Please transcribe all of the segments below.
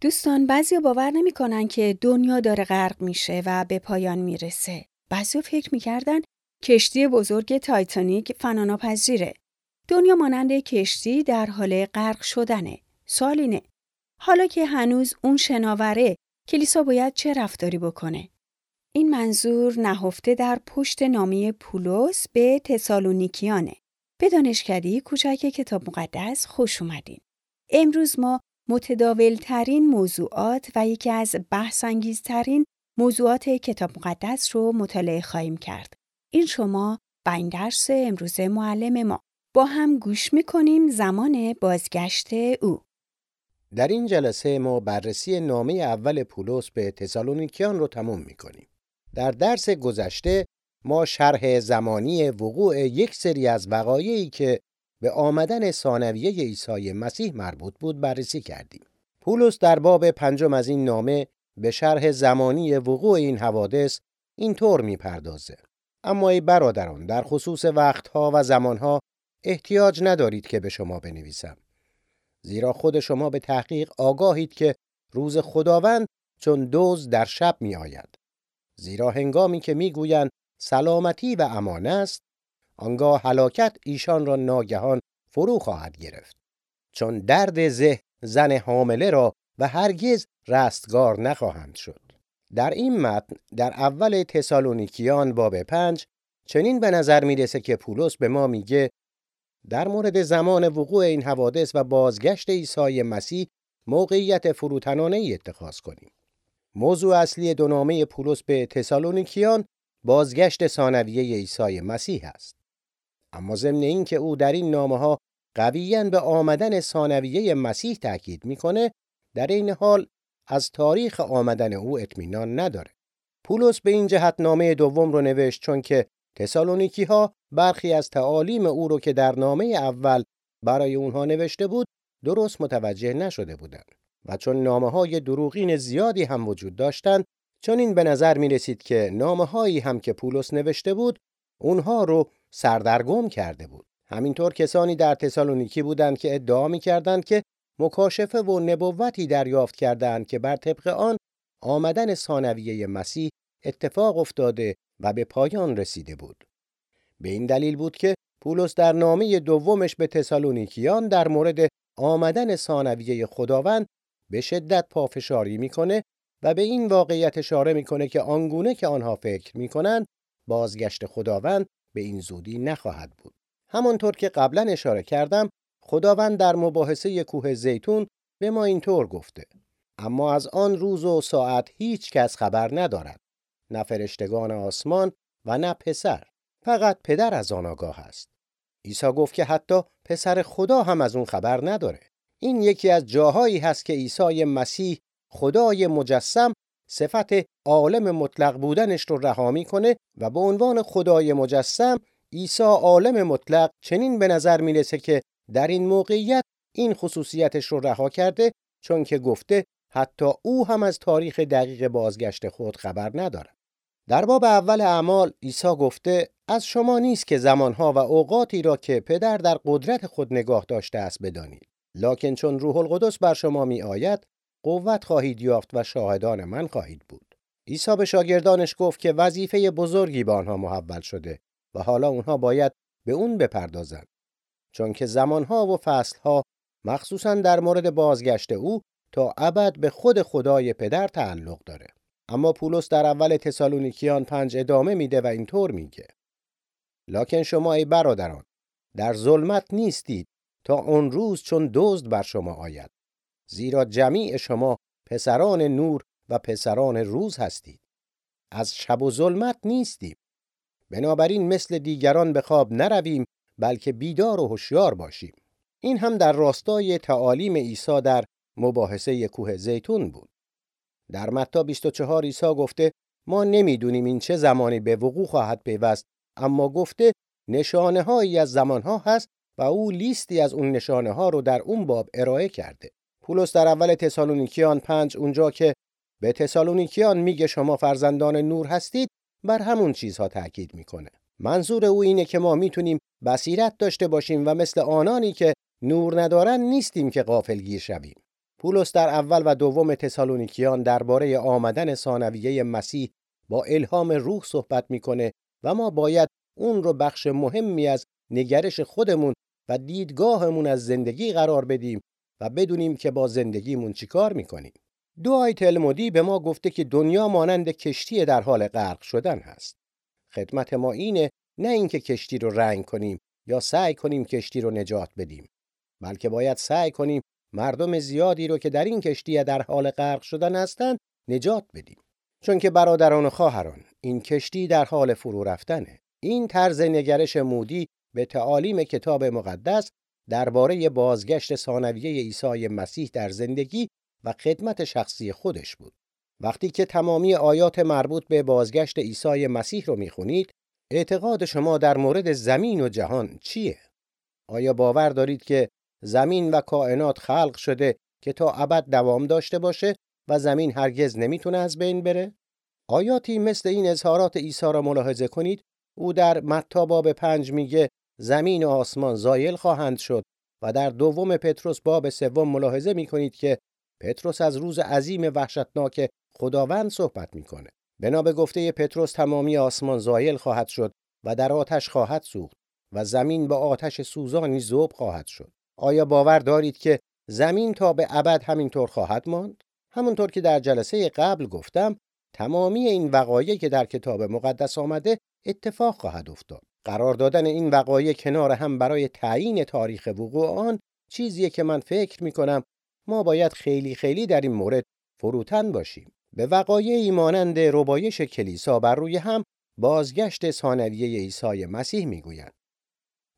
دوستان بعضی باور نمی‌کنن که دنیا داره غرق میشه و به پایان می‌رسه. بعضی فکر می‌کردن کشتی بزرگ تایتانیک فناناپذیره. دنیا مانند کشتی در حال غرق شدنه. سوال حالا که هنوز اون شناوره کلیسا باید چه رفتاری بکنه؟ این منظور نهفته در پشت نامی پولس به تسالونیکیانه. به دانشکده کوچک کتاب مقدس خوش اومدین. امروز ما متداول ترین موضوعات و یکی از بحث ترین موضوعات کتاب مقدس رو مطالعه خواهیم کرد. این شما با این درس امروز معلم ما با هم گوش می‌کنیم زمان بازگشت او. در این جلسه ما بررسی نامه اول پولس به تسالونیکیان رو تموم می‌کنیم. در درس گذشته ما شرح زمانی وقوع یک سری از وقایعی که به آمدن ثانویه عیسی مسیح مربوط بود بررسی کردیم. پولس در باب پنجم از این نامه به شرح زمانی وقوع این حوادث اینطور می‌پردازه. اما ای برادران در خصوص وقتها و زمانها احتیاج ندارید که به شما بنویسم. زیرا خود شما به تحقیق آگاهید که روز خداوند چون دوز در شب می آید. زیرا هنگامی که می‌گویند سلامتی و امان است آنگاه هلاکت ایشان را ناگهان فرو خواهد گرفت چون درد زه زن حامله را و هرگز رستگار نخواهند شد در این متن در اول تسالونیکیان باب پنج چنین به نظر می‌رسه که پولس به ما میگه در مورد زمان وقوع این حوادث و بازگشت عیسی مسیح موقعیت فروتنانه ای اتخاذ کنیم. موضوع اصلی دو نامه پولس به تسالونیکیان بازگشت ثانویه عیسی مسیح است. اما ضمن اینکه او در این نامه ها قویا به آمدن ثانویه مسیح تاکید می‌کنه در این حال از تاریخ آمدن او اطمینان نداره. پولس به این جهت نامه دوم رو نوشت چون که تسالونیکی ها برخی از تعالیم او رو که در نامه اول برای اونها نوشته بود درست متوجه نشده بودند و چون نامه های دروغین زیادی هم وجود داشتند چون این به نظر می رسید که نامه هایی هم که پولس نوشته بود اونها رو سردرگم کرده بود همینطور کسانی در تسالونیکی بودند که ادعا می کردند که مکاشفه و نبوتی دریافت کردند که بر طبق آن آمدن ثانویه مسیح اتفاق افتاده و به پایان رسیده بود. به این دلیل بود که پولس در نامه دومش به تسالونیکیان در مورد آمدن ثانویه خداوند به شدت پافشاری می‌کنه و به این واقعیت اشاره می‌کنه که آنگونه که آنها فکر می‌کنند بازگشت خداوند به این زودی نخواهد بود. همانطور که قبلا اشاره کردم خداوند در مباحثه کوه زیتون به ما اینطور گفته. اما از آن روز و ساعت هیچ کس خبر ندارد. نه فرشتگان آسمان و نه پسر. فقط پدر از آن آگاه است. عیسی گفت که حتی پسر خدا هم از اون خبر نداره. این یکی از جاهایی هست که عیسی مسیح خدای مجسم صفت عالم مطلق بودنش رو رها می‌کنه و به عنوان خدای مجسم عیسی عالم مطلق چنین به نظر می‌رسه که در این موقعیت این خصوصیتش رو رها کرده چون که گفته حتی او هم از تاریخ دقیق بازگشت خود خبر نداره. در باب اول اعمال عیسی گفته از شما نیست که زمانها و اوقاتی را که پدر در قدرت خود نگاه داشته است بدانید. لکن چون روح القدس بر شما می آید قوت خواهید یافت و شاهدان من خواهید بود. عیسی به شاگردانش گفت که وظیفه بزرگی به آنها محول شده و حالا اونها باید به اون بپردازند. چون که زمانها و فصلها مخصوصا در مورد بازگشت او تا ابد به خود خدای پدر تعلق داره. اما پولس در اول تسالونیکیان پنج ادامه میده و اینطور میگه. لکن شما ای برادران در ظلمت نیستید تا اون روز چون دزد بر شما آید. زیرا جمیع شما پسران نور و پسران روز هستید. از شب و ظلمت نیستیم. بنابراین مثل دیگران به خواب نرویم بلکه بیدار و هوشیار باشیم. این هم در راستای تعالیم عیسی در مباحثه کوه زیتون بود. در متا 24 عیسی گفته ما نمی‌دونیم این چه زمانی به وقوع خواهد پیوست اما گفته نشانه هایی از زمان ها هست و او لیستی از اون نشانه ها رو در اون باب ارائه کرده. پولس در اول تسالونیکیان 5 اونجا که به تسالونیکیان میگه شما فرزندان نور هستید بر همون چیزها تاکید می‌کنه. منظور او اینه که ما می‌تونیم بصیرت داشته باشیم و مثل آنانی که نور ندارن نیستیم که غافلگیر شویم. پولس در اول و دوم تسالونیکیان درباره آمدن ثانویه مسیح با الهام روح صحبت می‌کنه و ما باید اون رو بخش مهمی از نگرش خودمون و دیدگاهمون از زندگی قرار بدیم و بدونیم که با زندگیمون چیکار می‌کنیم. دعای تلمودی به ما گفته که دنیا مانند کشتی در حال غرق شدن هست. خدمت ما اینه نه اینکه کشتی رو رنگ کنیم یا سعی کنیم کشتی رو نجات بدیم بلکه باید سعی کنیم مردم زیادی رو که در این کشتی در حال غرق شدن هستند نجات بدیم چون که برادران و خواهران این کشتی در حال فرو رفتنه این طرز نگرش مودی به تعالیم کتاب مقدس درباره بازگشت ثانویه عیسی مسیح در زندگی و خدمت شخصی خودش بود وقتی که تمامی آیات مربوط به بازگشت عیسی مسیح رو می‌خونید اعتقاد شما در مورد زمین و جهان چیه؟ آیا باور دارید که زمین و کائنات خلق شده که تا ابد دوام داشته باشه و زمین هرگز نمی‌تونه از بین بره؟ آیاتی مثل این اظهارات عیسی را ملاحظه کنید او در متی باب پنج میگه زمین و آسمان زایل خواهند شد و در دوم پتروس باب سوم ملاحظه می‌کنید که پتروس از روز عظیم وحشتناک خداوند صحبت می‌کنه. بنا به گفته پتروس تمامی آسمان زایل خواهد شد و در آتش خواهد سوخت و زمین با آتش سوزانی ذوب خواهد شد. آیا باور دارید که زمین تا به ابد همینطور خواهد ماند؟ همونطور که در جلسه قبل گفتم تمامی این وقایع که در کتاب مقدس آمده اتفاق خواهد افتاد. قرار دادن این وقایع کنار هم برای تعیین تاریخ وقوع آن چیزیه که من فکر می کنم ما باید خیلی خیلی در این مورد فروتن باشیم به وقایعی مانند ربایش کلیسا بر روی هم بازگشت ثانویه عیسی مسیح می‌گویند.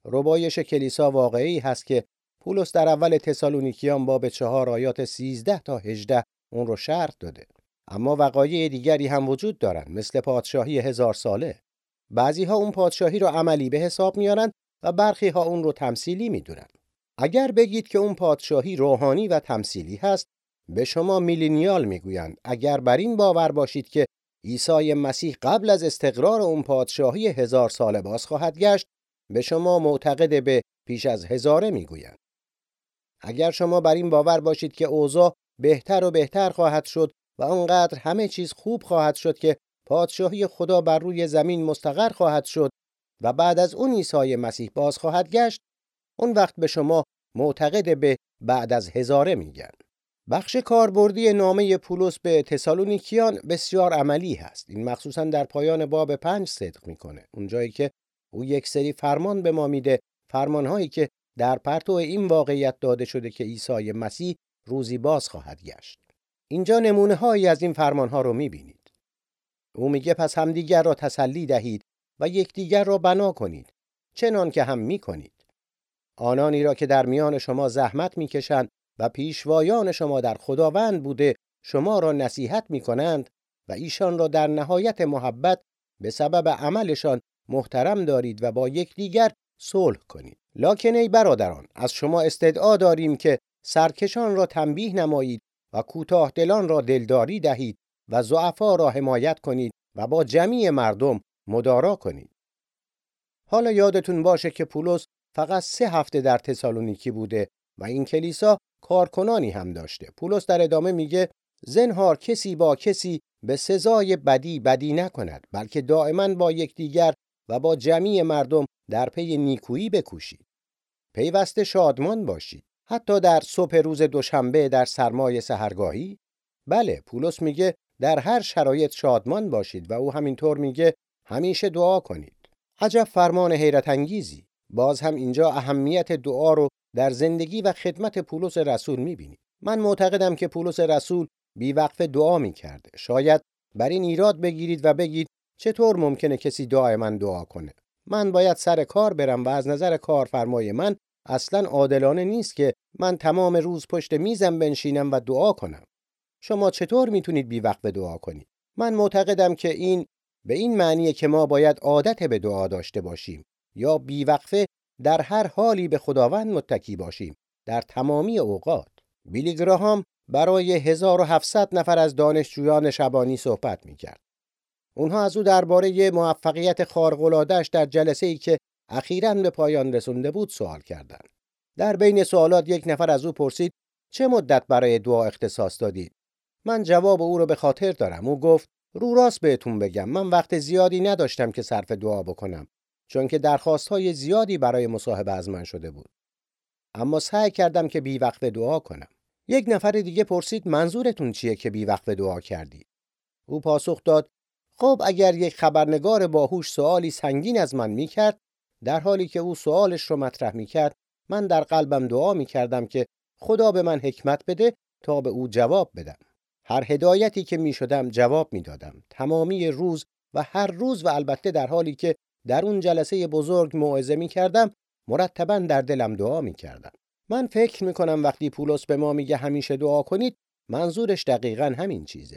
ربایش کلیسا واقعی هست که پولس در اول تسالونیکیان باب چهار آیات 13 تا 18 اون رو شرط داده. اما وقایع دیگری هم وجود دارند مثل پادشاهی هزار ساله. بعضی ها اون پادشاهی رو عملی به حساب میارن و برخی ها اون رو تمثیلی می‌دونن. اگر بگید که اون پادشاهی روحانی و تمثیلی هست به شما میلینیال می‌گویند اگر بر این باور باشید که عیسی مسیح قبل از استقرار اون پادشاهی هزار ساله باز خواهد گشت به شما معتقد به پیش از هزاره می‌گویند اگر شما بر این باور باشید که اوضاع بهتر و بهتر خواهد شد و آنقدر همه چیز خوب خواهد شد که پادشاهی خدا بر روی زمین مستقر خواهد شد و بعد از اون عیسی مسیح باز خواهد گشت اون وقت به شما معتقد به بعد از هزاره میگن. بخش کاربردی نامه پولس به تسالونیکیان بسیار عملی هست. این مخصوصا در پایان باب پنج صدق می‌کنه. اونجایی که او یک سری فرمان به ما میده فرمانهایی که در پرتو این واقعیت داده شده که عیسی مسیح روزی باز خواهد گشت. اینجا نمونه هایی از این فرمان ها رو می‌بینید. او میگه پس همدیگر را تسلی دهید و یکدیگر را بنا کنید چنان که هم می‌کنید. آنانی را که در میان شما زحمت می‌کشند و پیشوایان شما در خداوند بوده شما را نصیحت می کنند و ایشان را در نهایت محبت به سبب عملشان محترم دارید و با یکدیگر صلح کنید. لکن ای برادران از شما استدعا داریم که سرکشان را تنبیه نمایید و کوتاه دلان را دلداری دهید و ضعفا را حمایت کنید و با جمعی مردم مدارا کنید. حالا یادتون باشه که پولس فقط سه هفته در تسالونیکی بوده و این کلیسا کارکنانی هم داشته. پولس در ادامه میگه زنهار کسی با کسی به سزای بدی بدی نکند بلکه دائما با یکدیگر و با جمعی مردم در پی نیکویی بکوشید. پیوسته شادمان باشید. حتی در صبح روز دوشنبه در سرمای سهرگاهی؟ بله پولس میگه در هر شرایط شادمان باشید و او همینطور میگه همیشه دعا کنید. عجب فرمان حیرت انگیزی. باز هم اینجا اهمیت دعا رو در زندگی و خدمت پولس رسول می‌بینید من معتقدم که پولس رسول بیوقف دعا می‌کرده. شاید بر این ایراد بگیرید و بگید چطور ممکنه کسی من دعا کنه؟ من باید سر کار برم و از نظر کارفرمای من اصلا عادلانه نیست که من تمام روز پشت میزم بنشینم و دعا کنم. شما چطور می‌تونید بیوقف دعا کنید من معتقدم که این به این معنیه که ما باید عادت به دعا داشته باشیم یا بیوقفه در هر حالی به خداوند متکی باشیم در تمامی اوقات بیلی گراهام برای 1700 نفر از دانشجویان شبانی صحبت می‌کرد. اونها از او درباره موفقیت خارق‌العاده‌اش در جلسه ای که اخیراً به پایان رسونده بود سوال کردند. در بین سوالات یک نفر از او پرسید چه مدت برای دعا اختصاص دادید من جواب او رو به خاطر دارم. او گفت رو راست بهتون بگم. من وقت زیادی نداشتم که صرف دعا بکنم چون که درخواست های زیادی برای مصاحبه از من شده بود. اما سعی کردم که بی وقت دعا کنم. یک نفر دیگه پرسید منظورتون چیه که بی وقت دعا کردی؟ او پاسخ داد خب اگر یک خبرنگار باهوش سوالی سنگین از من می‌کرد در حالی که او سوالش رو مطرح می‌کرد من در قلبم دعا می‌کردم که خدا به من حکمت بده تا به او جواب بدم. هر هدایتی که می‌شدم جواب می‌دادم. تمامی روز و هر روز و البته در حالی که در اون جلسه بزرگ موعظه می‌کردم مرتبا در دلم دعا می‌کردم. من فکر می‌کنم وقتی پولس به ما میگه همیشه دعا کنید منظورش دقیقا همین چیزه.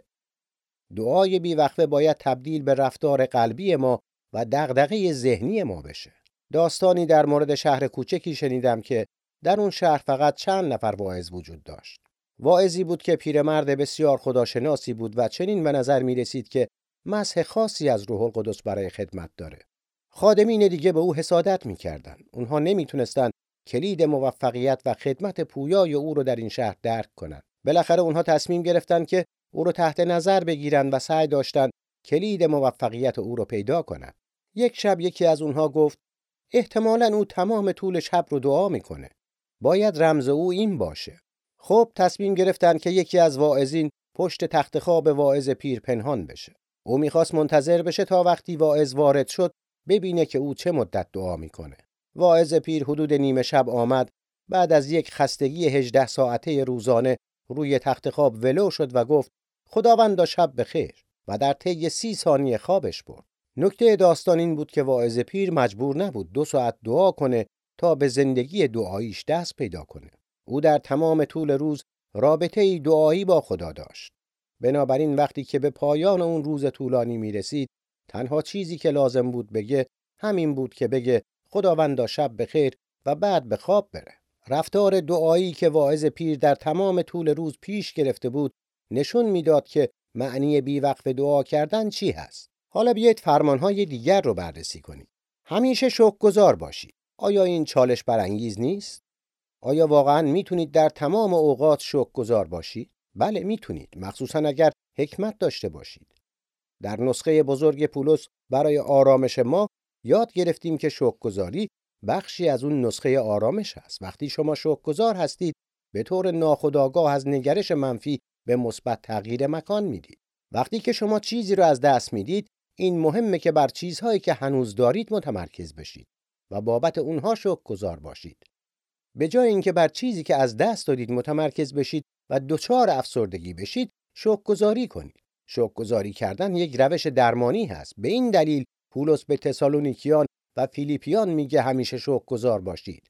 دعای بیوقفه باید تبدیل به رفتار قلبی ما و دغدغه ذهنی ما بشه. داستانی در مورد شهر کوچکی شنیدم که در اون شهر فقط چند نفر واعظ وجود داشت. واعظی بود که پیرمرد بسیار خداشناسی بود و چنین به نظر می رسید که مسح خاصی از روح القدس برای خدمت داره خادمین دیگه به او حسادت می‌کردند. اونها نمی‌تونستند کلید موفقیت و خدمت پویای او رو در این شهر درک کنند. بالاخره اونها تصمیم گرفتند که او رو تحت نظر بگیرند و سعی داشتند کلید موفقیت او رو پیدا کنند. یک شب یکی از اونها گفت احتمالا او تمام طول شب رو دعا می‌کنه. باید رمز او این باشه. خب تصمیم گرفتند که یکی از واعظین پشت تخت خواب واعظ پیر پنهان بشه. او می‌خواست منتظر بشه تا وقتی واعظ وارد شد ببینه که او چه مدت دعا می‌کنه. واعظ پیر حدود نیمه شب آمد بعد از یک خستگی هجده ساعته روزانه روی تخت خواب ولو شد و گفت خداوند شب بخیر و در طی سی ثانیه خوابش برد. نکته داستان این بود که واعظ پیر مجبور نبود دو ساعت دعا کنه تا به زندگی دعاییش دست پیدا کنه. او در تمام طول روز رابطه ای دعایی با خدا داشت. بنابراین وقتی که به پایان اون روز طولانی می رسید تنها چیزی که لازم بود بگه همین بود که بگه خداوندا شب بخیر و بعد به خواب بره. رفتار دعایی که واعظ پیر در تمام طول روز پیش گرفته بود نشون می‌داد که معنی بیوقف دعا کردن چی هست. حالا بیایید فرمانهای دیگر رو بررسی کنیم. همیشه گذار باشید. آیا این چالش برانگیز نیست؟ آیا واقعا می‌تونید در تمام اوقات گذار باشید؟ بله می‌تونید، مخصوصا اگر حکمت داشته باشید. در نسخه بزرگ پولس برای آرامش ما یاد گرفتیم که شکرگزاری بخشی از اون نسخه آرامش است. وقتی شما شکرگزار هستید به طور ناخودآگاه از نگرش منفی به مثبت تغییر مکان می‌دید. وقتی که شما چیزی رو از دست می‌دید این مهمه که بر چیزهایی که هنوز دارید متمرکز بشید و بابت اونها شکرگزار باشید. به جای اینکه بر چیزی که از دست دادید متمرکز بشید و دچار افسردگی بشید، شکرگزاری کنید. شکرگزاری کردن یک روش درمانی هست. به این دلیل پولس به تسالونیکیان و فیلیپیان میگه همیشه شکرگزار باشید.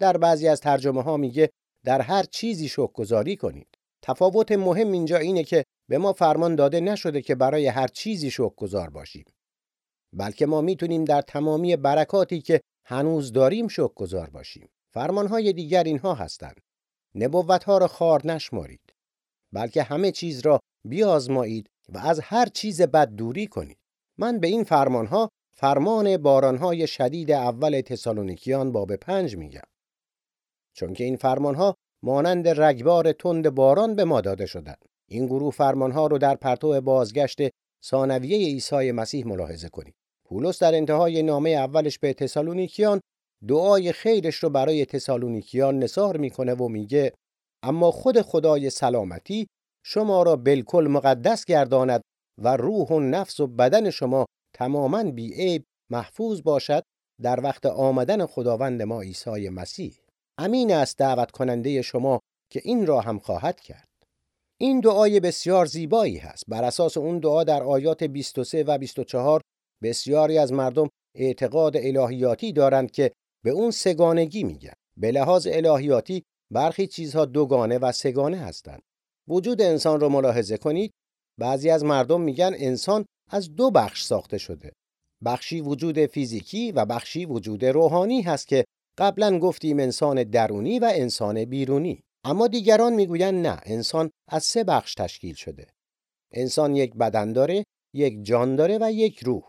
در بعضی از ترجمه ها میگه در هر چیزی شکرگزاری کنید. تفاوت مهم اینجا اینه که به ما فرمان داده نشده که برای هر چیزی شکرگزار باشیم. بلکه ما می‌تونیم در تمامی برکاتی که هنوز داریم شکرگزار باشیم. فرمانهای دیگر اینها هستند. نبوتها را خار نشمارید. بلکه همه چیز را بیازمایید و از هر چیز بد دوری کنید. من به این فرمانها فرمان بارانهای شدید اول تسالونیکیان باب پنج میگم. چون که این فرمانها مانند رگبار تند باران به ما داده شدند. این گروه فرمانها رو در پرتو بازگشت ثانویه عیسی مسیح ملاحظه کنید. پولس در انتهای نامه اولش به تسالونیکیان دعای خیرش رو برای تسالونیکیان نثار می‌کنه و میگه اما خود خدای سلامتی شما را بالکل مقدس گرداند و روح و نفس و بدن شما تماما بیعیب محفوظ باشد در وقت آمدن خداوند ما عیسی مسیح. امین است دعوت کننده شما که این را هم خواهد کرد. این دعای بسیار زیبایی هست. بر اساس اون دعا در آیات 23 و 24 بسیاری از مردم اعتقاد الهیاتی دارند که به اون سگانگی میگن. به لحاظ الهیاتی برخی چیزها دوگانه و سگانه هستند. وجود انسان رو ملاحظه کنید. بعضی از مردم میگن انسان از دو بخش ساخته شده. بخشی وجود فیزیکی و بخشی وجود روحانی هست که قبلا گفتیم انسان درونی و انسان بیرونی. اما دیگران می‌گویند نه انسان از سه بخش تشکیل شده. انسان یک بدن داره یک جان داره و یک روح.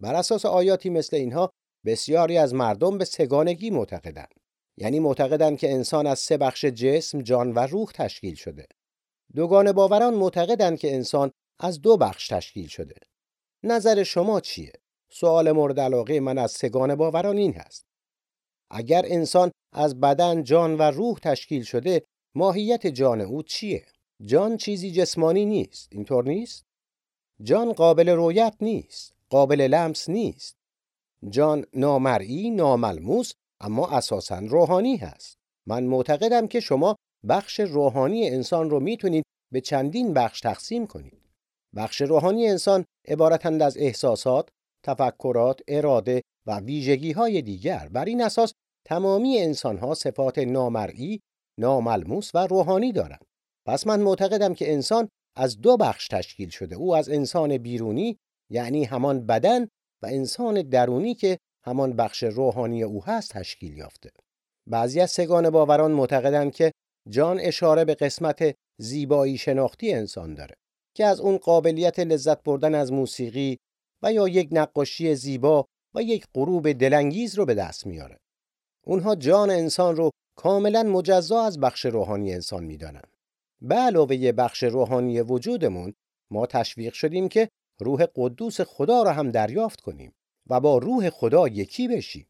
بر اساس آیاتی مثل اینها بسیاری از مردم به سگانگی معتقدند یعنی معتقدند که انسان از سه بخش جسم، جان و روح تشکیل شده. دوگان باوران معتقدند که انسان از دو بخش تشکیل شده. نظر شما چیه؟ سوال مورد علاقه من از سگان باوران این هست. اگر انسان از بدن، جان و روح تشکیل شده، ماهیت جان او چیه؟ جان چیزی جسمانی نیست. اینطور نیست؟ جان قابل رویت نیست. قابل لمس نیست. جان نامرئی، ناملموس اما اساسا روحانی هست. من معتقدم که شما بخش روحانی انسان رو می‌تونید به چندین بخش تقسیم کنید. بخش روحانی انسان عبارتند از احساسات، تفکرات، اراده و ویژگی های دیگر. بر این اساس تمامی انسان ها صفات نامرئی، ناملموس و روحانی دارند. پس من معتقدم که انسان از دو بخش تشکیل شده. او از انسان بیرونی یعنی همان بدن انسان درونی که همان بخش روحانی او هست تشکیل یافته. بعضی از سگان باوران معتقدند که جان اشاره به قسمت زیبایی شناختی انسان داره که از اون قابلیت لذت بردن از موسیقی و یا یک نقاشی زیبا و یک غروب دلانگیز رو به دست میاره. اونها جان انسان رو کاملا مجزا از بخش روحانی انسان می‌دانن. به علاوه بخش روحانی وجودمون ما تشویق شدیم که روح قدوس خدا را هم دریافت کنیم و با روح خدا یکی بشیم.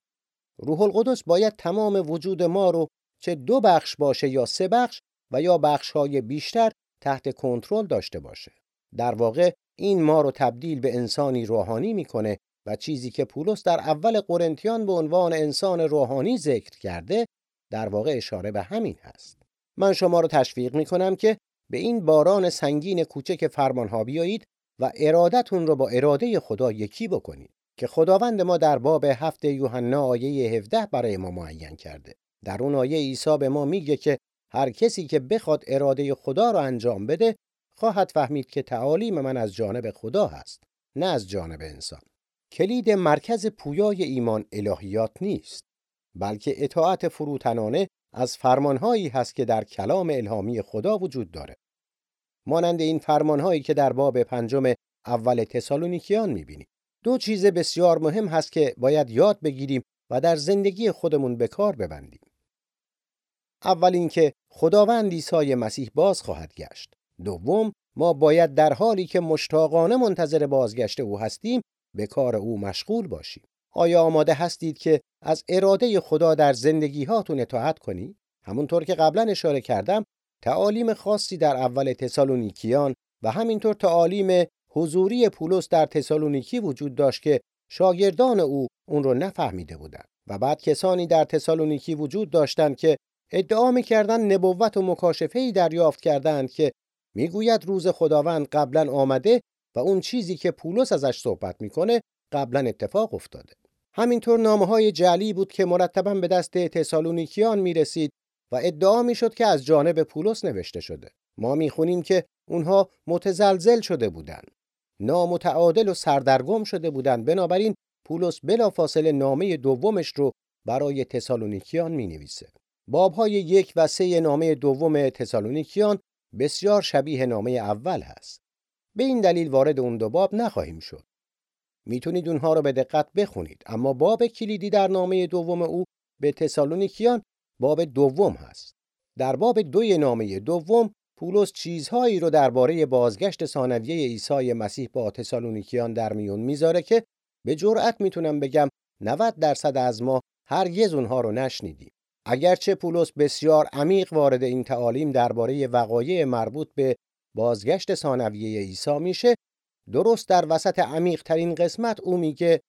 روح القدس باید تمام وجود ما رو چه دو بخش باشه یا سه بخش و یا بخشهای بیشتر تحت کنترل داشته باشه. در واقع این ما رو تبدیل به انسانی روحانی می‌کنه و چیزی که پولس در اول قرنتیان به عنوان انسان روحانی ذکر کرده در واقع اشاره به همین هست. من شما رو تشویق می‌کنم که به این باران سنگین کوچک فرمانها بیایید و ارادتون رو با اراده خدا یکی بکنید که خداوند ما در باب هفت یوحنا آیه 17 برای ما معین کرده. در اون آیه عیسی به ما میگه که هر کسی که بخواد اراده خدا رو انجام بده خواهد فهمید که تعالیم من از جانب خدا هست نه از جانب انسان کلید مرکز پویای ایمان الهیات نیست بلکه اطاعت فروتنانه از فرمانهایی هست که در کلام الهامی خدا وجود داره مانند این فرمانهایی که در باب پنجم اول تسالونیکیان می‌بینیم. دو چیز بسیار مهم هست که باید یاد بگیریم و در زندگی خودمون به کار ببندیم. اول اینکه خداوند عیسی مسیح باز خواهد گشت. دوم ما باید در حالی که مشتاقانه منتظر بازگشت او هستیم به کار او مشغول باشیم. آیا آماده هستید که از اراده خدا در زندگی هاتون اطاعت کنید؟ همونطور که قبلا اشاره کردم تعالیم خاصی در اول تسالونیکیان و همینطور تعالیم حضوری پولس در تسالونیکی وجود داشت که شاگردان او اون رو نفهمیده بودند. و بعد کسانی در تسالونیکی وجود داشتند که ادعا می‌کردند نبوت و مکاشفه ای دریافت کردند که می‌گوید روز خداوند قبلا آمده و اون چیزی که پولس ازش صحبت می‌کنه قبلا اتفاق افتاده. همینطور نامه های جعلی بود که مرتبا به دست تسالونیکیان می‌رسید و ادعا می‌شد که از جانب پولس نوشته شده. ما می‌خونیم که اونها متزلزل شده بودند. نامتعادل و سردرگم شده بودند. بنابراین پولس بلافاصله نامه دومش رو برای تسالونیکیان می‌نویسه. بابهای یک و سه نامه دوم تسالونیکیان بسیار شبیه نامه اول هست. به این دلیل وارد اون دو باب نخواهیم شد. می‌تونید اونها رو به دقت بخونید. اما باب کلیدی در نامه دوم او به تسالونیکیان باب دوم هست. در باب دوی نامه دوم پولس چیزهایی رو درباره بازگشت ثانویه عیسی مسیح با تسالونیکیان در میون می‌ذاره که به جرأت می‌تونم بگم 90 درصد از ما هرگز اونها رو نشنیدیم. اگرچه پولس بسیار عمیق وارد این تعالیم درباره وقایع مربوط به بازگشت ثانویه عیسی میشه درست در وسط عمیق ترین قسمت او میگه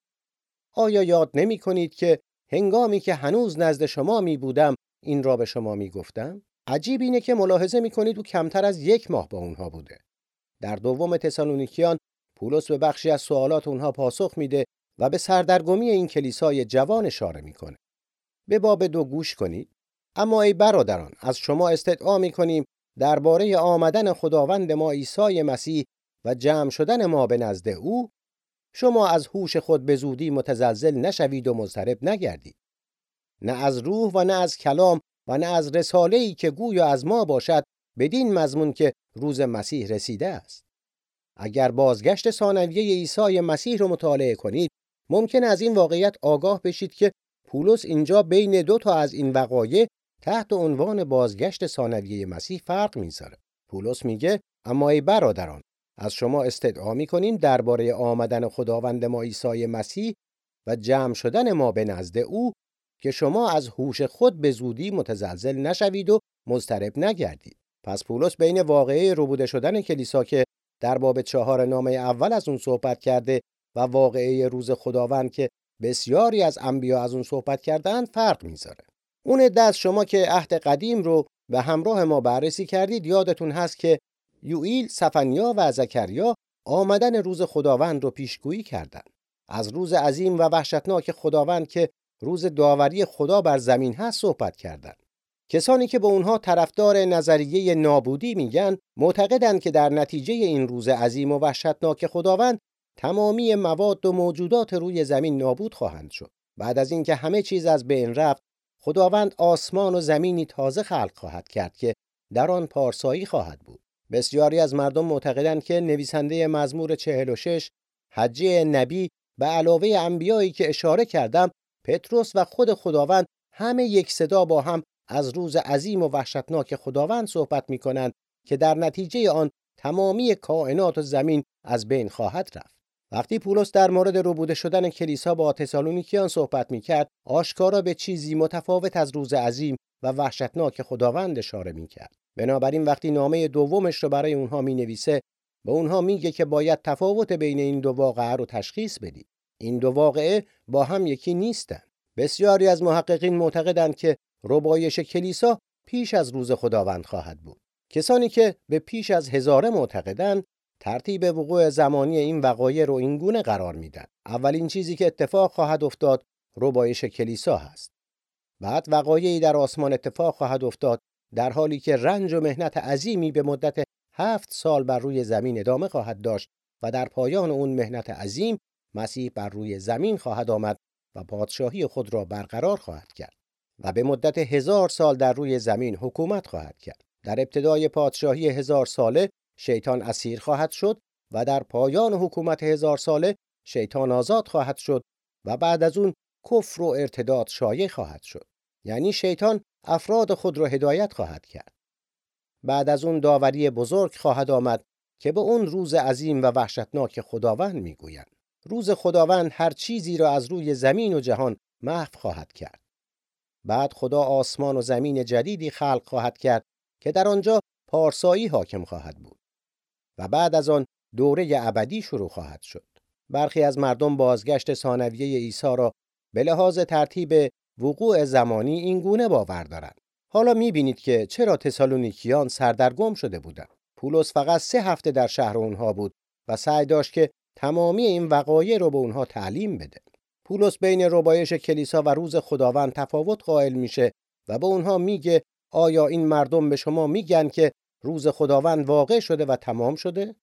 آیا یاد نمی کنید که هنگامی که هنوز نزد شما می بودم این را به شما می گفتم؟ عجیب اینه که ملاحظه می کنید او کمتر از یک ماه با اونها بوده. در دوم تسالونیکیان پولس به بخشی از سوالات اونها پاسخ میده و به سردرگمی این کلیسای جوان اشاره می‌کنه. به باب دو گوش کنید اما ای برادران از شما استدعا می کنیم درباره آمدن خداوند ما عیسی مسیح و جمع شدن ما به نزد او شما از هوش خود به زودی متزلزل نشوید و مضطرب نگردید نه از روح و نه از کلام و نه از رساله ای که گویا از ما باشد بدین مضمون که روز مسیح رسیده است اگر بازگشت ثانویه عیسی مسیح رو مطالعه کنید ممکن از این واقعیت آگاه بشید که پولس اینجا بین دو تا از این وقایع تحت عنوان بازگشت ثانویه مسیح فرق می‌ذاره. پولس میگه اما ای برادران از شما استدعا می‌کنیم درباره آمدن خداوند ما عیسی مسیح و جمع شدن ما به نزد او که شما از هوش خود به زودی متزلزل نشوید و مضطرب نگردید. پس پولس بین واقعه ربوده شدن کلیسا که در باب چهار نامه اول از اون صحبت کرده و واقعه روز خداوند که بسیاری از انبیا از اون صحبت کردن فرق می‌ذاره. اون دست شما که عهد قدیم رو به همراه ما بررسی کردید یادتون هست که یوئیل، سفنیا و زکریا آمدن روز خداوند رو پیشگویی کردند. از روز عظیم و وحشتناک خداوند که روز داوری خدا بر زمین هست صحبت کردند. کسانی که به اونها طرفدار نظریه نابودی میگن معتقدند که در نتیجه این روز عظیم و وحشتناک خداوند تمامی مواد و موجودات روی زمین نابود خواهند شد. بعد از اینکه همه چیز از بین رفت خداوند آسمان و زمینی تازه خلق خواهد کرد که در آن پارسایی خواهد بود. بسیاری از مردم معتقدند که نویسنده مزمور 46 حجه نبی به علاوه انبیایی که اشاره کردم پتروس و خود خداوند همه یک صدا با هم از روز عظیم و وحشتناک خداوند صحبت می کنند که در نتیجه آن تمامی کائنات و زمین از بین خواهد رفت. وقتی پولس در مورد ربوده شدن کلیسا با تسالونیکیان صحبت می کرد، آشکارا به چیزی متفاوت از روز عظیم و وحشتناک خداوند اشاره می کرد. بنابراین وقتی نامه دومش رو برای اونها می نویسه، به اونها میگه که باید تفاوت بین این دو واقعه رو تشخیص بدید. این دو واقعه با هم یکی نیستن. بسیاری از محققین معتقدند که ربایش کلیسا پیش از روز خداوند خواهد بود. کسانی که به پیش از هزاره معتقدند ترتیب وقوع زمانی این وقایع رو این گونه قرار میدن. اولین چیزی که اتفاق خواهد افتاد ربایش کلیسا هست. بعد وقایعی در آسمان اتفاق خواهد افتاد در حالی که رنج و مهنت عظیمی به مدت هفت سال بر روی زمین ادامه خواهد داشت و در پایان اون مهنت عظیم مسیح بر روی زمین خواهد آمد و پادشاهی خود را برقرار خواهد کرد و به مدت هزار سال در روی زمین حکومت خواهد کرد. در ابتدای پادشاهی هزار ساله شیطان اسیر خواهد شد و در پایان حکومت هزار ساله شیطان آزاد خواهد شد و بعد از اون کفر و ارتداد شایع خواهد شد. یعنی شیطان افراد خود را هدایت خواهد کرد. بعد از اون داوری بزرگ خواهد آمد که به اون روز عظیم و وحشتناک خداوند می‌گویند. روز خداوند هر چیزی را از روی زمین و جهان محو خواهد کرد. بعد خدا آسمان و زمین جدیدی خلق خواهد کرد که در آنجا پارسایی حاکم خواهد بود. و بعد از آن دوره ابدی شروع خواهد شد. برخی از مردم بازگشت ثانویه عیسی را به لحاظ ترتیب وقوع زمانی این گونه باور دارند. حالا می‌بینید که چرا تسالونیکیان سردرگم شده بودند. پولس فقط سه هفته در شهر اونها بود و سعی داشت که تمامی این وقایع رو به اونها تعلیم بده. پولس بین ربایش کلیسا و روز خداوند تفاوت قائل میشه و به اونها میگه آیا این مردم به شما میگن که روز خداوند واقع شده و تمام شده؟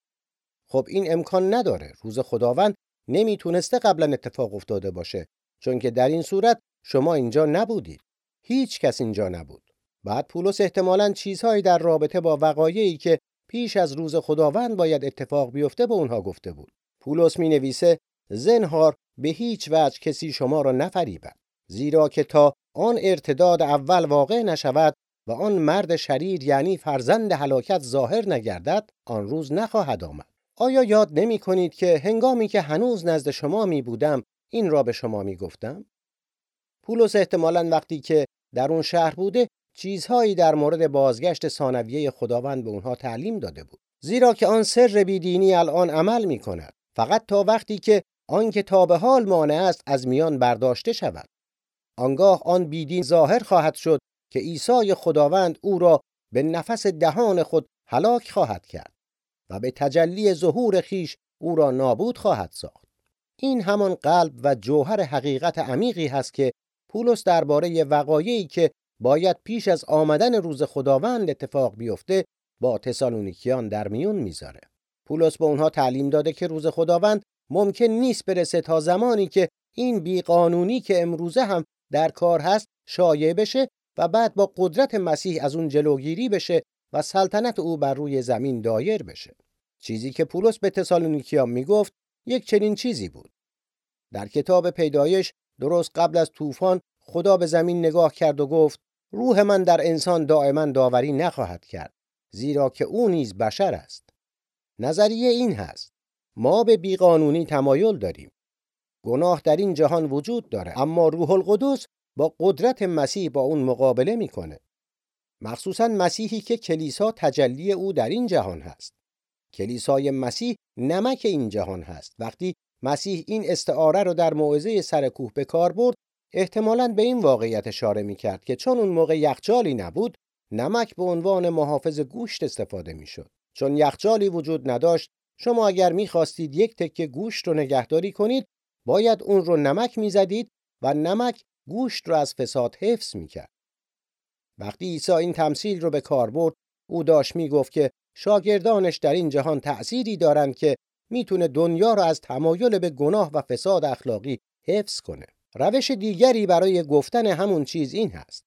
خب این امکان نداره. روز خداوند نمی‌تونسته قبلا اتفاق افتاده باشه چون که در این صورت شما اینجا نبودید. هیچ کس اینجا نبود. بعد پولس احتمالاً چیزهایی در رابطه با وقایعی که پیش از روز خداوند باید اتفاق بیفته به اونها گفته بود. پولس می نویسه زنهار به هیچ وجه کسی شما را نفریبد زیرا که تا آن ارتداد اول واقع نشود و آن مرد شریر یعنی فرزند هلاکت ظاهر نگردد آن روز نخواهد آمد آیا یاد نمی کنید که هنگامی که هنوز نزد شما می بودم این را به شما می گفتم؟ پولس احتمالا وقتی که در اون شهر بوده چیزهایی در مورد بازگشت ثانویه خداوند به اونها تعلیم داده بود زیرا که آن سر بیدینی الان عمل می کند فقط تا وقتی که آن که تا به حال مانع است از میان برداشته شود. آنگاه آن بیدین ظاهر خواهد شد که عیسی خداوند او را به نفس دهان خود هلاک خواهد کرد و به تجلی ظهور خیش او را نابود خواهد ساخت. این همان قلب و جوهر حقیقت عمیقی هست که پولس درباره وقایعی که باید پیش از آمدن روز خداوند اتفاق بیفته با تسالونیکیان در میون می‌ذاره. پولس به اونها تعلیم داده که روز خداوند ممکن نیست برسه تا زمانی که این بیقانونی که امروزه هم در کار هست شایع بشه و بعد با قدرت مسیح از اون جلوگیری بشه و سلطنت او بر روی زمین دایر بشه. چیزی که پولس به تسالونیکیا می‌گفت یک چنین چیزی بود. در کتاب پیدایش درست قبل از طوفان خدا به زمین نگاه کرد و گفت روح من در انسان دائما داوری نخواهد کرد زیرا که او نیز بشر است نظریه این هست. ما به بیقانونی تمایل داریم. گناه در این جهان وجود داره اما روح القدس با قدرت مسیح با اون مقابله می‌کنه. مخصوصا مسیحی که کلیسا تجلی او در این جهان هست. کلیسای مسیح نمک این جهان هست. وقتی مسیح این استعاره رو در موعظه سر کوه به کار برد احتمالاً به این واقعیت اشاره می کرد که چون اون موقع یخچالی نبود نمک به عنوان محافظ گوشت استفاده می شد. چون یخچالی وجود نداشت شما اگر می خواستید یک تکه گوشت رو نگهداری کنید باید اون رو نمک می زدید و نمک گوشت رو از فساد حفظ می کرد. وقتی عیسی این تمثیل رو به کار برد او داشت می گفت که شاگردانش در این جهان تأثیری دارند که می‌تونه دنیا را از تمایل به گناه و فساد اخلاقی حفظ کنه. روش دیگری برای گفتن همون چیز این هست.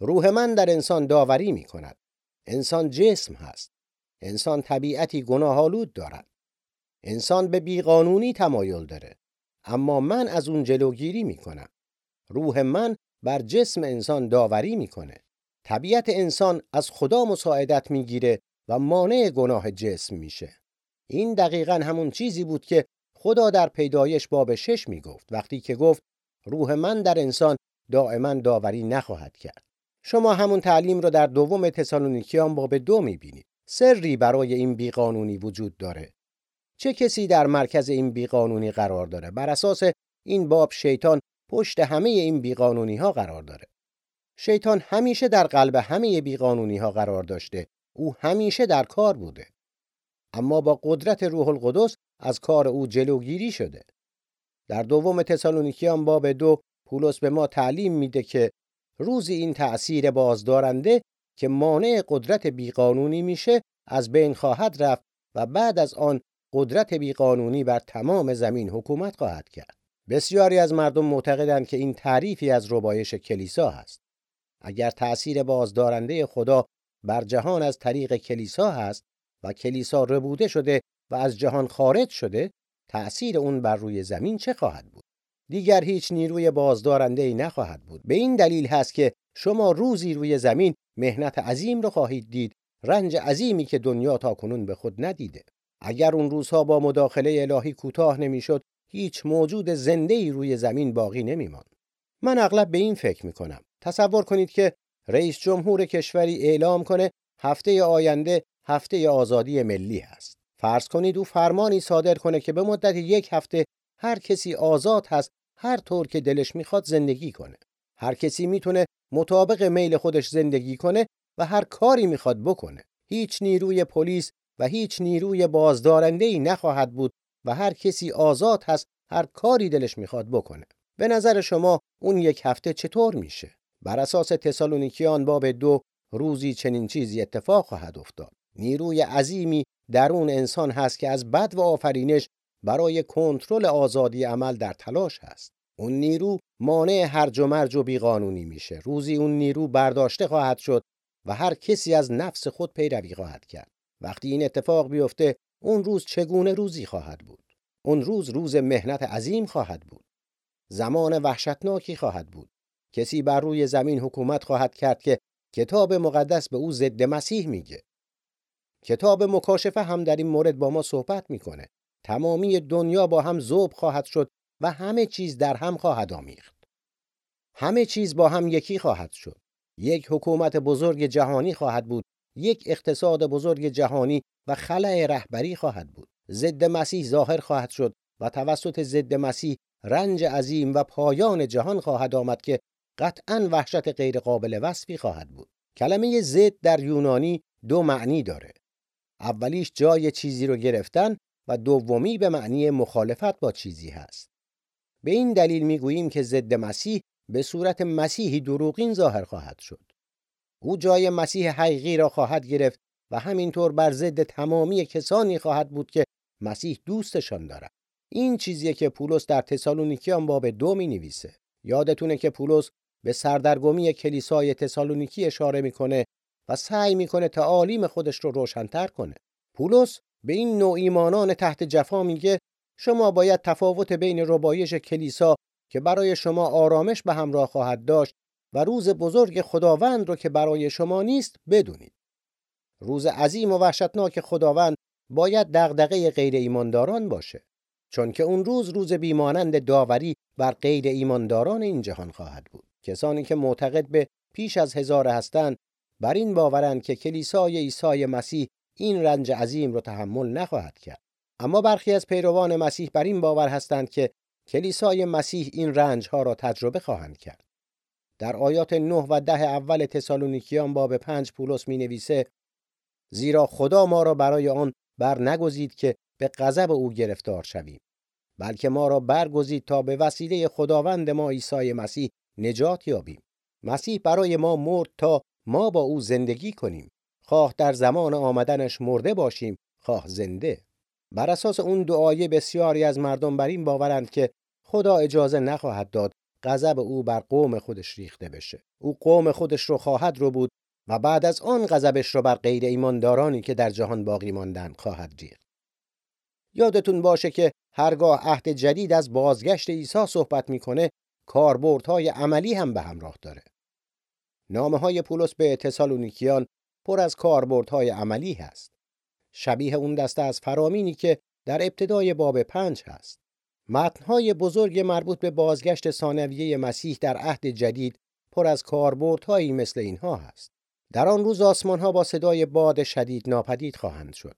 روح من در انسان داوری می کند. انسان جسم هست. انسان طبیعتی گناهالود دارد. انسان به بیقانونی تمایل داره. اما من از اون جلوگیری می کنم. روح من بر جسم انسان داوری می‌کنه. طبیعت انسان از خدا مساعدت می‌گیره و مانع گناه جسم میشه. این دقیقا همون چیزی بود که خدا در پیدایش باب شش می‌گفت وقتی که گفت روح من در انسان دائما داوری نخواهد کرد. شما همون تعلیم رو در دوم تسالونیکیان باب دو می‌بینید. سری برای این بیقانونی وجود داره. چه کسی در مرکز این بیقانونی قرار داره؟ بر اساس این باب شیطان پشت همه این بیقانونی ها قرار داره. شیطان همیشه در قلب همه بیقانونی ها قرار داشته. او همیشه در کار بوده. اما با قدرت روح القدس از کار او جلوگیری شده. در دوم تسالونیکیان باب دو پولس به ما تعلیم میده که روزی این تأثیر بازدارنده که مانع قدرت بیقانونی میشه از بین خواهد رفت و بعد از آن قدرت بیقانونی بر تمام زمین حکومت خواهد کرد. بسیاری از مردم معتقدند که این تعریفی از ربایش کلیسا است. اگر تأثیر بازدارنده خدا بر جهان از طریق کلیسا هست و کلیسا ربوده شده و از جهان خارج شده، تأثیر اون بر روی زمین چه خواهد بود؟ دیگر هیچ نیروی بازدارنده ای نخواهد بود. به این دلیل هست که شما روزی روی زمین مهنت عظیم رو خواهید دید، رنج عظیمی که دنیا تا کنون به خود ندیده. اگر اون روزها با مداخله الهی کوتاه نمی‌شد، هیچ موجود زنده ای روی زمین باقی نمیماند. من اغلب به این فکر می‌کنم. تصور کنید که رئیس جمهور کشوری اعلام کنه هفته آینده هفته آزادی ملی هست. فرض کنید او فرمانی صادر کنه که به مدت یک هفته هر کسی آزاد هست هر طور که دلش می‌خواد زندگی کنه. هر کسی می‌تونه مطابق میل خودش زندگی کنه و هر کاری می‌خواد بکنه. هیچ نیروی پلیس و هیچ نیروی بازدارنده ای نخواهد بود و هر کسی آزاد هست هر کاری دلش می‌خواد بکنه. به نظر شما اون یک هفته چطور میشه؟ بر اساس تسالونیکیان باب دو روزی چنین چیزی اتفاق خواهد افتاد. نیروی عظیمی درون انسان هست که از بد و آفرینش برای کنترل آزادی عمل در تلاش هست. اون نیرو مانع هرج و مرج و بیقانونی میشه. روزی اون نیرو برداشته خواهد شد و هر کسی از نفس خود پیروی خواهد کرد. وقتی این اتفاق بیفته اون روز چگونه روزی خواهد بود؟ اون روز روز مهنت عظیم خواهد بود. زمان وحشتناکی خواهد بود. کسی بر روی زمین حکومت خواهد کرد که کتاب مقدس به او ضد مسیح میگه. کتاب مکاشفه هم در این مورد با ما صحبت می‌کنه. تمامی دنیا با هم ذوب خواهد شد و همه چیز در هم خواهد آمیخت. همه چیز با هم یکی خواهد شد. یک حکومت بزرگ جهانی خواهد بود. یک اقتصاد بزرگ جهانی و خلع رهبری خواهد بود. ضد مسیح ظاهر خواهد شد و توسط ضد مسیح رنج عظیم و پایان جهان خواهد آمد که قطعا وحشت غیرقابل وصفی خواهد بود. کلمه ضد در یونانی دو معنی داره. اولیش جای چیزی رو گرفتن و دومی به معنی مخالفت با چیزی هست. به این دلیل می‌گوییم که ضد مسیح به صورت مسیحی دروغین ظاهر خواهد شد. او جای مسیح حقیقی را خواهد گرفت و همینطور بر ضد تمامی کسانی خواهد بود که مسیح دوستشان دارد. این چیزیه که پولس در تسالونیکیان باب دو می نویسه. یادتونه که پولس به سردرگمی کلیسای تسالونیکی اشاره می‌کنه و سعی می‌کنه تعالیم خودش رو روشنتر کنه. پولس به این نوع ایمانان تحت جفا میگه شما باید تفاوت بین ربایش کلیسا که برای شما آرامش به همراه خواهد داشت و روز بزرگ خداوند رو که برای شما نیست بدونید. روز عظیم و وحشتناک خداوند باید دغدغه غیر ایمانداران باشه چون که اون روز روز بیمانند داوری بر غیر ایمانداران این جهان خواهد بود کسانی که معتقد به پیش از هزار هستند بر این باورند که کلیسای عیسی مسیح این رنج عظیم رو تحمل نخواهد کرد اما برخی از پیروان مسیح بر این باور هستند که کلیسای مسیح این رنج ها را تجربه خواهند کرد. در آیات 9 و ده اول تسالونیکیان باب 5 پولس می نویسه زیرا خدا ما را برای آن بر نگزید که به غضب او گرفتار شویم بلکه ما را برگزید تا به وسیله خداوند ما عیسی مسیح نجات یابیم. مسیح برای ما مرد تا ما با او زندگی کنیم. خواه در زمان آمدنش مرده باشیم خواه زنده. بر اساس اون دعای بسیاری از مردم بر این باورند که خدا اجازه نخواهد داد غضب او بر قوم خودش ریخته بشه. او قوم خودش رو خواهد رو بود و بعد از آن غضبش رو بر غیر ایماندارانی که در جهان باقی ماندند خواهد ریخت یادتون باشه که هرگاه عهد جدید از بازگشت عیسی صحبت می‌کنه کاربردهای عملی هم به همراه داره. نامه های پولس به تسالونیکیان پر از کاربردهای عملی هست. شبیه اون دسته از فرامینی که در ابتدای باب پنج هست. متنهای بزرگ مربوط به بازگشت ثانویه مسیح در عهد جدید پر از کاربردهایی مثل اینها هست. در آن روز آسمان با صدای باد شدید ناپدید خواهند شد.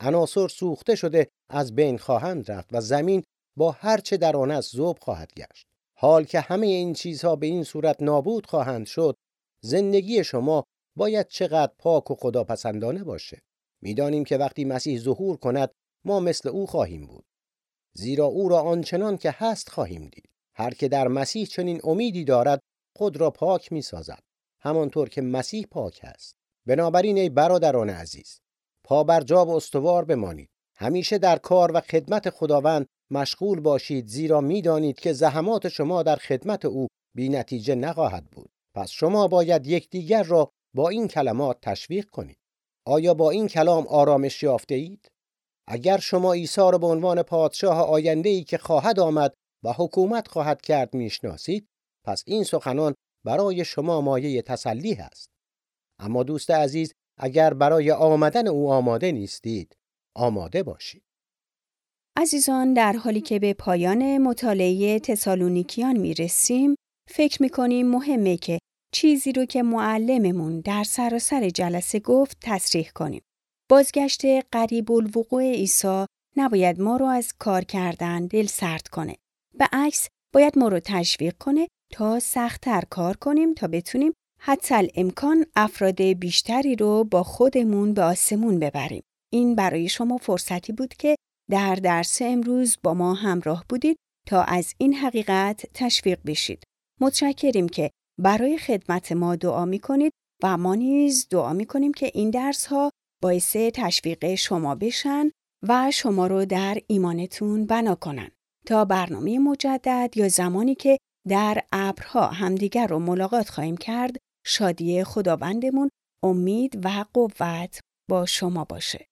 عناصر سوخته شده از بین خواهند رفت و زمین با هر چه در آن است ذوب خواهد گشت. حال که همه این چیزها به این صورت نابود خواهند شد زندگی شما باید چقدر پاک و خداپسندانه باشه. می‌دانیم که وقتی مسیح ظهور کند ما مثل او خواهیم بود. زیرا او را آنچنان که هست خواهیم دید. هر که در مسیح چنین امیدی دارد خود را پاک می سازد همانطور که مسیح پاک است بنابراین ای برادران عزیز پا بر جا و استوار بمانید. همیشه در کار و خدمت خداوند مشغول باشید زیرا می‌دانید که زحمات شما در خدمت او بی نتیجه نخواهد بود. پس شما باید یکدیگر را با این کلمات تشویق کنید. آیا با این کلام آرامش یافته اید اگر شما عیسی را به عنوان پادشاه آینده ای که خواهد آمد و حکومت خواهد کرد می‌شناسید پس این سخنان برای شما مایه تسلی است اما دوست عزیز اگر برای آمدن او آماده نیستید آماده باشید. عزیزان در حالی که به پایان مطالعه تسالونیکیان می رسیم فکر می کنیم مهمه که چیزی رو که معلممون در سراسر جلسه گفت تصریح کنیم. بازگشت قریب الوقوع عیسی نباید ما رو از کار کردن دل سرد کنه. به عکس باید ما رو تشویق کنه تا سختتر کار کنیم تا بتونیم حتی امکان افراد بیشتری رو با خودمون به آسمون ببریم. این برای شما فرصتی بود که در درس امروز با ما همراه بودید تا از این حقیقت تشویق بشید. متشکریم که برای خدمت ما دعا می کنید و ما نیز دعا می کنیم که این درس ها باعث تشویق شما بشن و شما رو در ایمانتون بنا کنن. تا برنامه مجدد یا زمانی که در ابرها همدیگر رو ملاقات خواهیم کرد شادی خداوندمون امید و قوت با شما باشه.